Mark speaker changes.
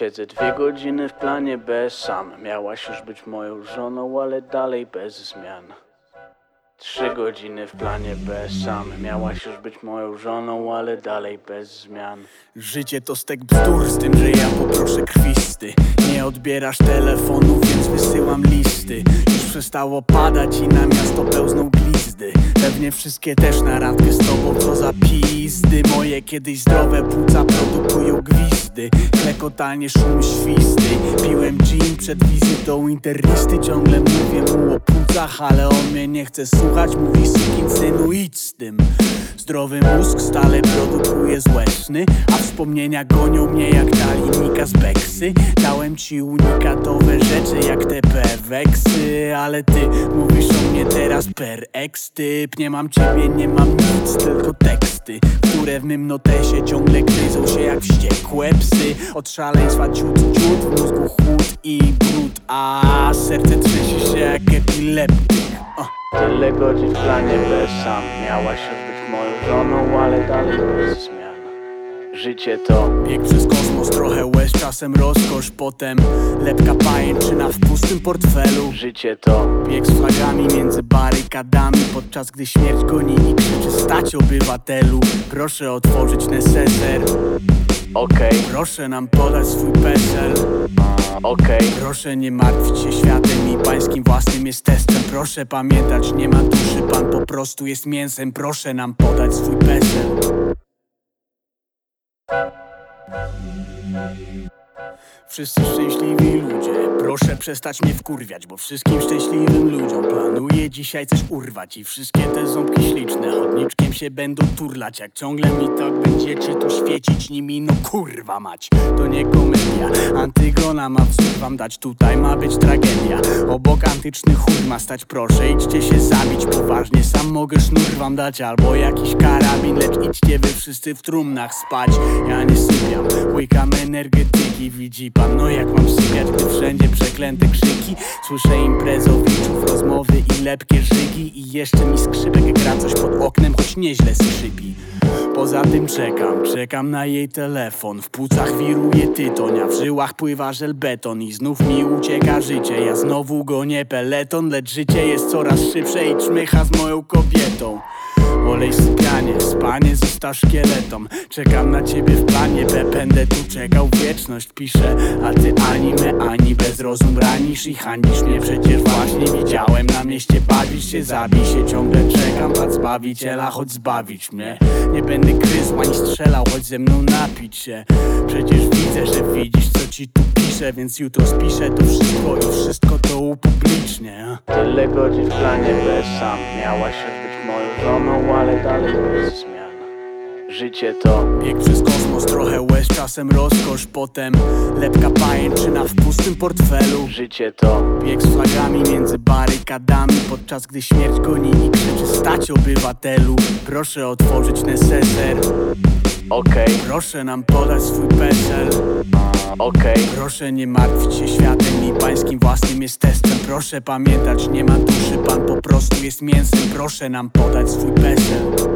Speaker 1: Siedzę dwie godziny w planie B sam Miałaś już być moją żoną, ale dalej bez zmian. Trzy godziny w planie B sam Miałaś już być moją żoną, ale dalej bez zmian.
Speaker 2: Życie to stek bzdur z tym, że ja poproszę krwisty. Nie odbierasz telefonu, więc wysyłam listy. Już przestało padać i na miasto pełzną Pewnie wszystkie też na randkę z tobą, co za pizdy. Moje kiedyś zdrowe płuca produkują gwizdy Klekotanie, szum świsty. Piłem gin przed wizytą internisty. Ciągle mówię mu o płucach, ale on mnie nie chce słuchać. Mówi sukin synu, idź z tym. Zdrowy mózg stale produkuje złe sny A wspomnienia gonią mnie jak ta linijka z Beksy. Dałem ci unikatowe rzeczy jak te peweksy Ale ty mówisz o mnie teraz per ekstyp Nie mam ciebie, nie mam nic, tylko teksty. Które w mym notesie ciągle gryzą się jak wściekłe psy. Od szaleństwa ciut, ciut, w mózgu chłód i brud A serce trzęsie się jak epileptyk.
Speaker 1: Tyle godzin w planie sam Miałaś już być moją żoną, ale dalej bez zmian Życie to
Speaker 2: Bieg przez kosmos, trochę łez, czasem rozkosz Potem lepka pajęczyna w pustym portfelu.
Speaker 1: Życie to
Speaker 2: Bieg z flagami między barykadami Podczas gdy śmierć goni i krzyczy stać obywatelu. Proszę otworzyć neseser
Speaker 1: okej,
Speaker 2: Proszę nam podać swój PESEL.
Speaker 1: Okej.
Speaker 2: Proszę nie martwić się światem i pańskim własnym jest testem. Proszę pamiętać, nie ma duszy, pan po prostu jest mięsem. Proszę nam podać swój PESEL Wszyscy szczęśliwi ludzie, proszę przestać mnie wkurwiać Bo wszystkim szczęśliwym ludziom planuję dzisiaj coś urwać I wszystkie te ząbki śliczne chodniczkiem się będą turlać Jak ciągle mi tak będziecie tu świecić nimi, no kurwa mać To nie komedia, Antygona ma wzór wam dać Tutaj ma być tragedia, obok antyczny chór ma stać Proszę idźcie się zabić. Poważnie, sam mogę sznur wam dać Albo jakiś karabin, lecz idźcie wy wszyscy w trumnach spać. Ja nie sypiam, łykam energetyki Widzi no jak mam sypiać, gdy wszędzie przeklęte krzyki. Słyszę imprezowiczów, rozmowy i lepkie żygi. I jeszcze mi skrzypek gra coś pod oknem, choć nieźle skrzypi Poza tym czekam, czekam na jej telefon. W płucach wiruje tytoń, a w żyłach pływa żelbeton I znów mi ucieka życie, ja znowu gonię peleton. Lecz życie jest coraz szybsze i czmycha z moją kobietą Olej sypianie, spanie został szkieletom Czekam na ciebie w planie, be, będę tu czekał wieczność Piszę, a ty ani me, ani bez rozum ranisz i hańbisz mnie. Przecież właśnie widziałem na mieście bawisz się, zabij się Ciągle czekam na zbawiciela, choć zbawić mnie. Nie będę gryzł ani strzelał, choć ze mną napić się. Przecież widzę, że widzisz co ci tu piszę Więc jutro spiszę to wszystko i wszystko to upublicznię.
Speaker 1: Tyle godzin w planie B sam Miałaś moją żoną, ale dalej bez zmian Życie to
Speaker 2: Bieg przez kosmos, trochę łez, czasem rozkosz Potem lepka pajęczyna w pustym portfelu.
Speaker 1: Życie to
Speaker 2: Bieg z flagami między barykadami Podczas gdy śmierć goni i krzyczy stać obywatelu. Proszę otworzyć neseser.
Speaker 1: Okej,
Speaker 2: Proszę nam podać swój PESEL
Speaker 1: okej.
Speaker 2: Proszę nie martwić się światem i pańskim własnym jest testem. Proszę pamiętać, nie ma duszy, pan po prostu jest mięsem. Proszę nam podać swój PESEL